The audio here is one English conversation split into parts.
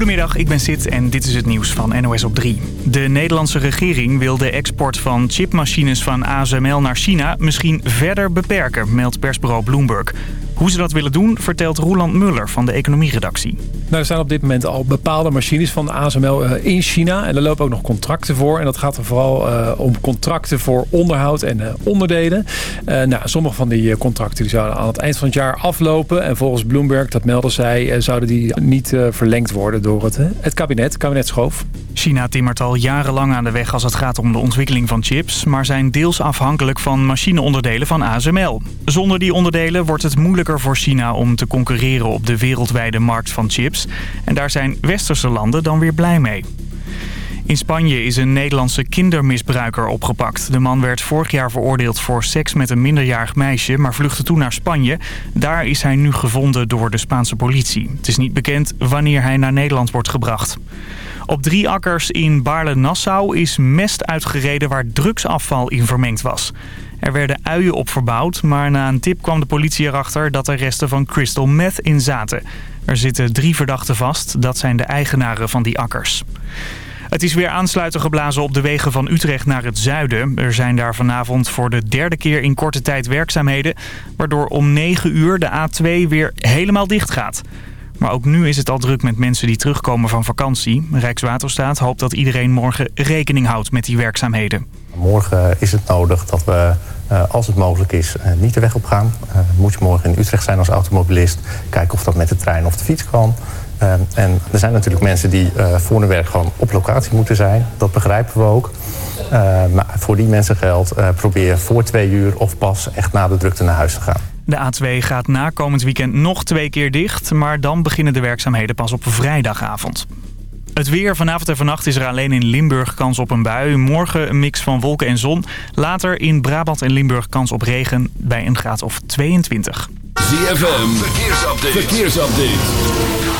Goedemiddag, ik ben Sid en dit is het nieuws van NOS op 3. De Nederlandse regering wil de export van chipmachines van ASML naar China misschien verder beperken, meldt persbureau Bloomberg. Hoe ze dat willen doen, vertelt Roland Muller van de economieredactie. Nou, er staan op dit moment al bepaalde machines van de ASML eh, in China. En er lopen ook nog contracten voor. En dat gaat er vooral uh, om contracten voor onderhoud en uh, onderdelen. nou, sommige van die contracten die zouden aan het eind van het jaar aflopen. En volgens Bloomberg, dat melden zij, zouden die niet verlengd worden door het, het kabinet. kabinet schoof. China timmert al jarenlang aan de weg als het gaat om de ontwikkeling van chips. Maar zijn deels afhankelijk van machineonderdelen van ASML. Zonder die onderdelen wordt het moeilijker voor China om te concurreren op de wereldwijde markt van chips. En daar zijn westerse landen dan weer blij mee. In Spanje is een Nederlandse kindermisbruiker opgepakt. De man werd vorig jaar veroordeeld voor seks met een minderjarig meisje... maar vluchtte toen naar Spanje. Daar is hij nu gevonden door de Spaanse politie. Het is niet bekend wanneer hij naar Nederland wordt gebracht. Op drie akkers in Baarle-Nassau is mest uitgereden waar drugsafval in vermengd was. Er werden uien op verbouwd, maar na een tip kwam de politie erachter dat er resten van crystal meth in zaten. Er zitten drie verdachten vast, dat zijn de eigenaren van die akkers. Het is weer aansluiten geblazen op de wegen van Utrecht naar het zuiden. Er zijn daar vanavond voor de derde keer in korte tijd werkzaamheden... waardoor om 9 uur de A2 weer helemaal dicht gaat. Maar ook nu is het al druk met mensen die terugkomen van vakantie. Rijkswaterstaat hoopt dat iedereen morgen rekening houdt met die werkzaamheden. Morgen is het nodig dat we, eh, als het mogelijk is, eh, niet de weg op gaan. Uh, moet je morgen in Utrecht zijn als automobilist. Kijken of dat met de trein of de fiets kan. en er zijn natuurlijk mensen die voor hun werk gewoon op locatie moeten zijn. Dat begrijpen we ook. Maar voor die mensen geldt, probeer voor twee uur of pas echt na de drukte naar huis te gaan. De A2 gaat na komend weekend nog twee keer dicht, maar dan beginnen de werkzaamheden pas op vrijdagavond. Het weer vanavond en vannacht is er alleen in Limburg kans op een bui. Morgen een mix van wolken en zon. Later in Brabant en Limburg kans op regen bij een graad of 22. ZFM, verkeersupdate. verkeersupdate.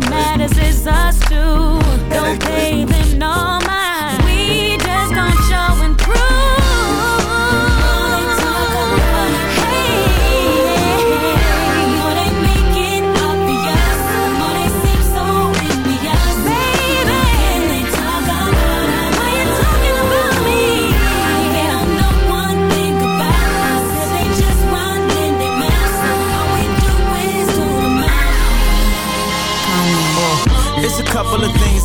That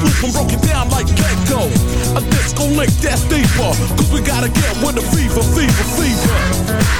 sleep, I'm broken down like Gecko. A disco link that's deeper, cause we gotta get with the fever, fever, fever.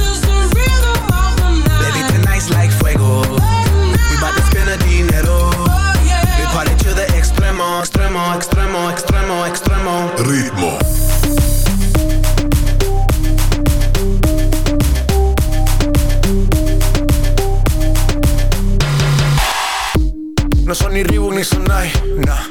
extremo. Ritmo. No son ni Reebok ni Sonai, nah.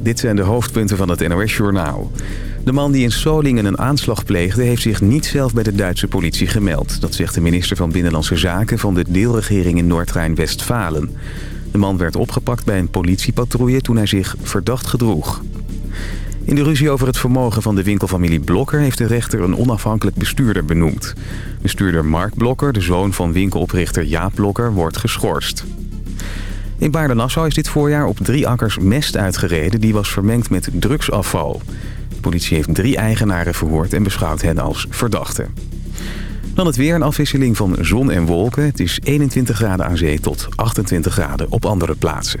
Dit zijn de hoofdpunten van het NOS-journaal. De man die in Solingen een aanslag pleegde... heeft zich niet zelf bij de Duitse politie gemeld. Dat zegt de minister van Binnenlandse Zaken... van de deelregering in Noord-Rijn-Westfalen. De man werd opgepakt bij een politiepatrouille... toen hij zich verdacht gedroeg. In de ruzie over het vermogen van de winkelfamilie Blokker... heeft de rechter een onafhankelijk bestuurder benoemd. Bestuurder Mark Blokker, de zoon van winkeloprichter Jaap Blokker... wordt geschorst. In Baarden-Nassau is dit voorjaar op drie akkers mest uitgereden... die was vermengd met drugsafval. De politie heeft drie eigenaren verhoord en beschouwt hen als verdachten. Dan het weer, een afwisseling van zon en wolken. Het is 21 graden aan zee tot 28 graden op andere plaatsen.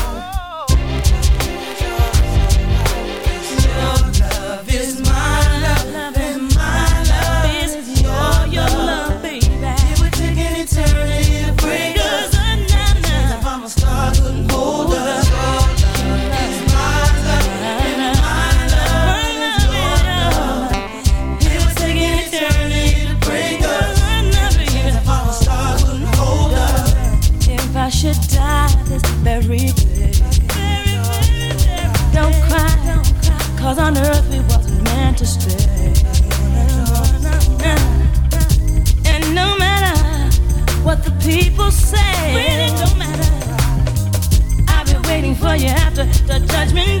after the judgment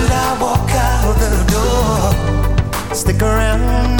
Should I walk out the door? Stick around. Stick around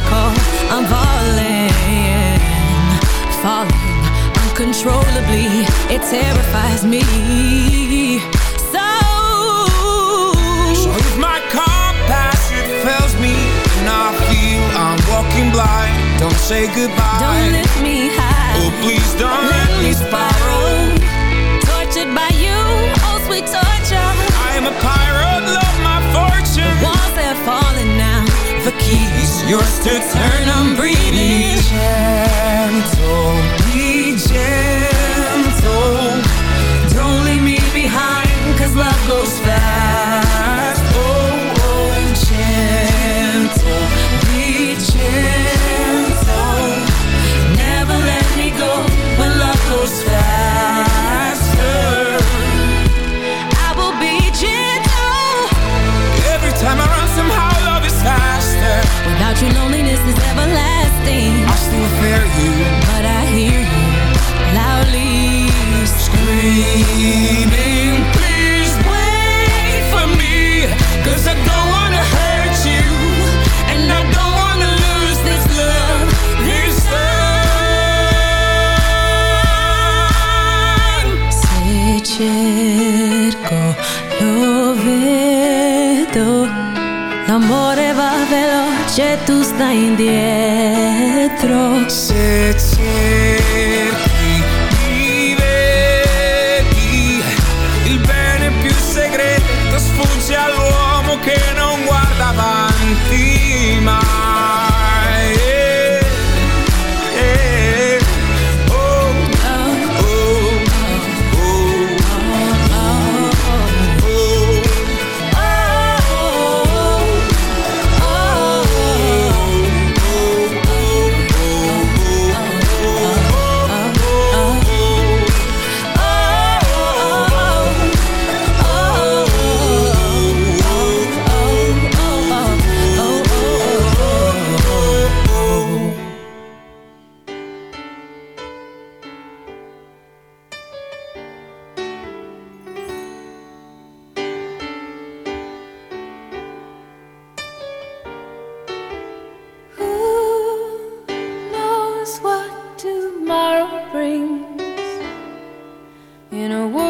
Physical, I'm falling, falling uncontrollably. It terrifies me. So, So if my compass it fails me and I feel I'm walking blind, don't say goodbye. don't lift me high. Oh, please don't let me spiral. Tortured by you, oh sweet torture. I am a pirate, love my fortune. Walls are falling now. Key's yours to turn. I'm breathing. Be gentle, be gentle. Don't leave me behind, cause love goes fast. in a world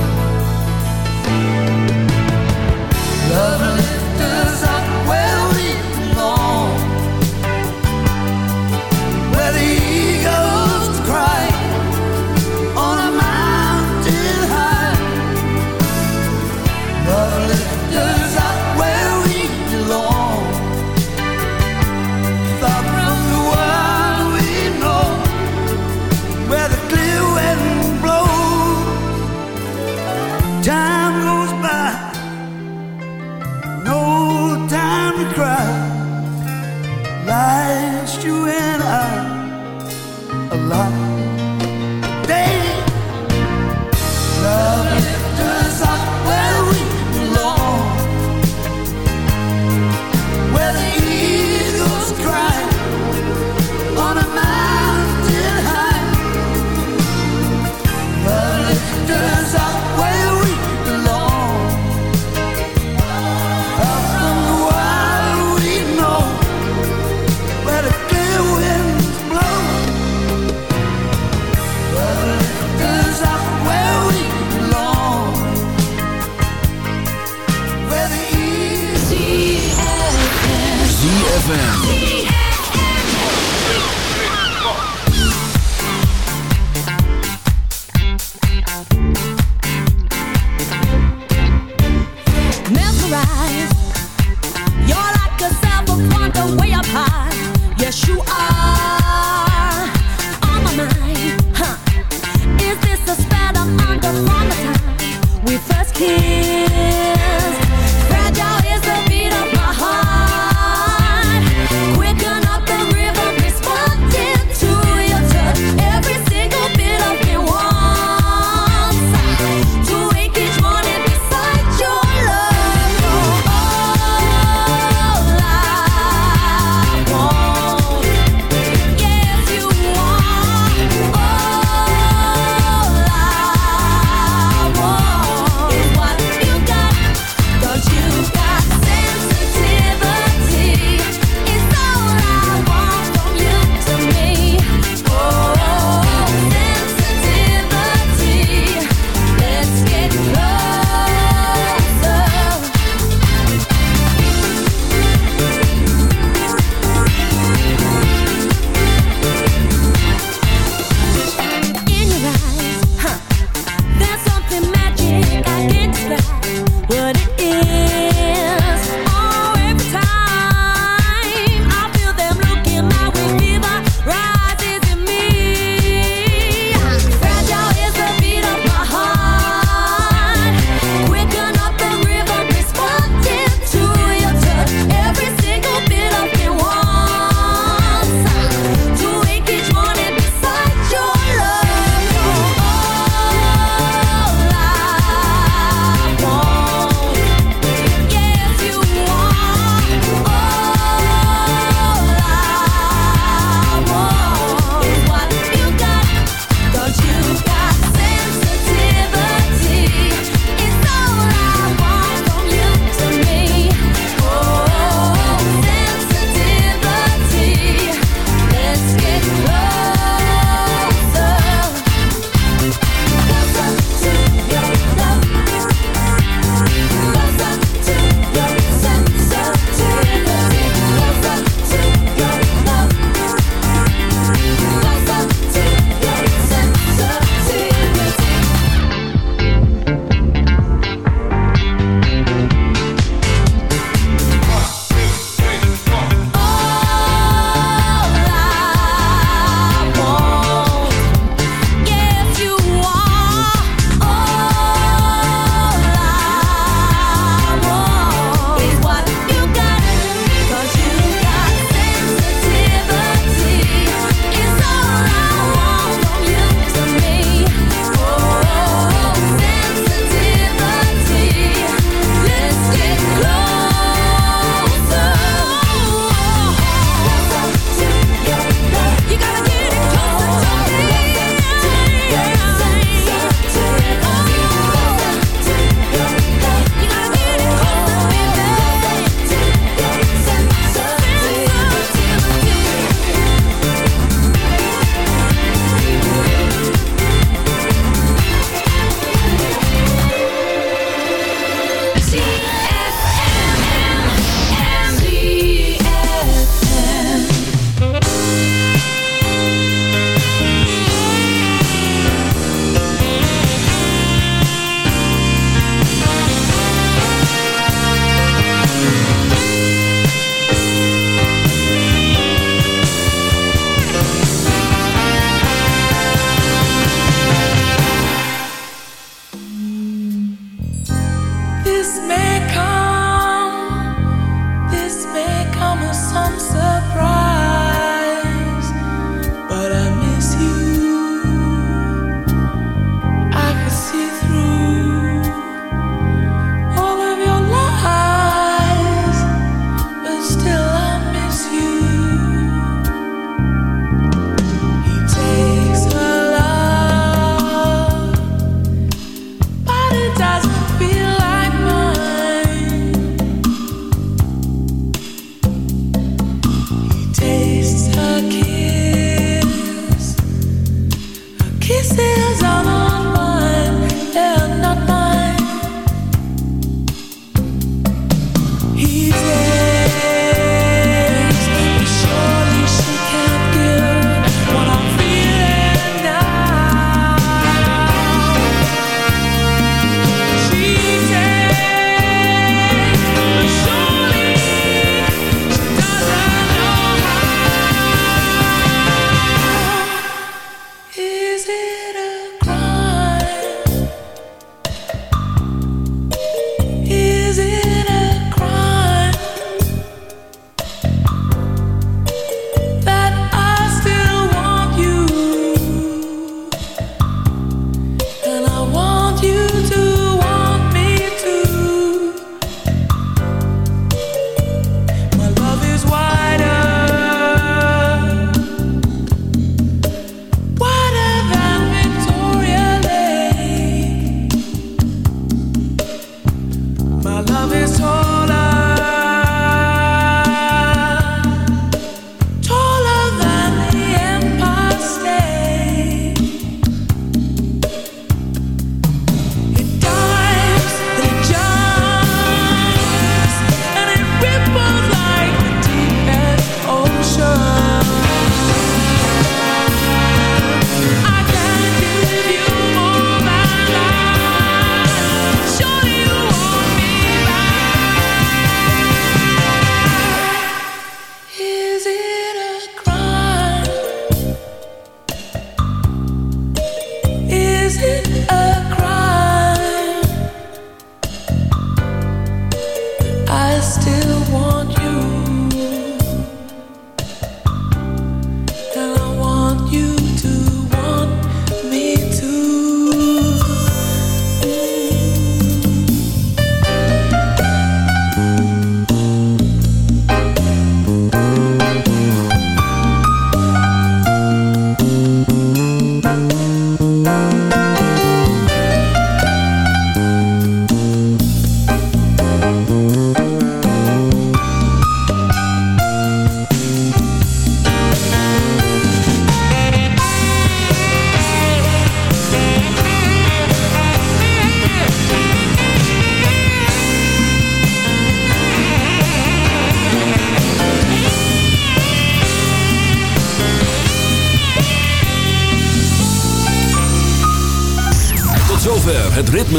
bottom understand the time we first kissed.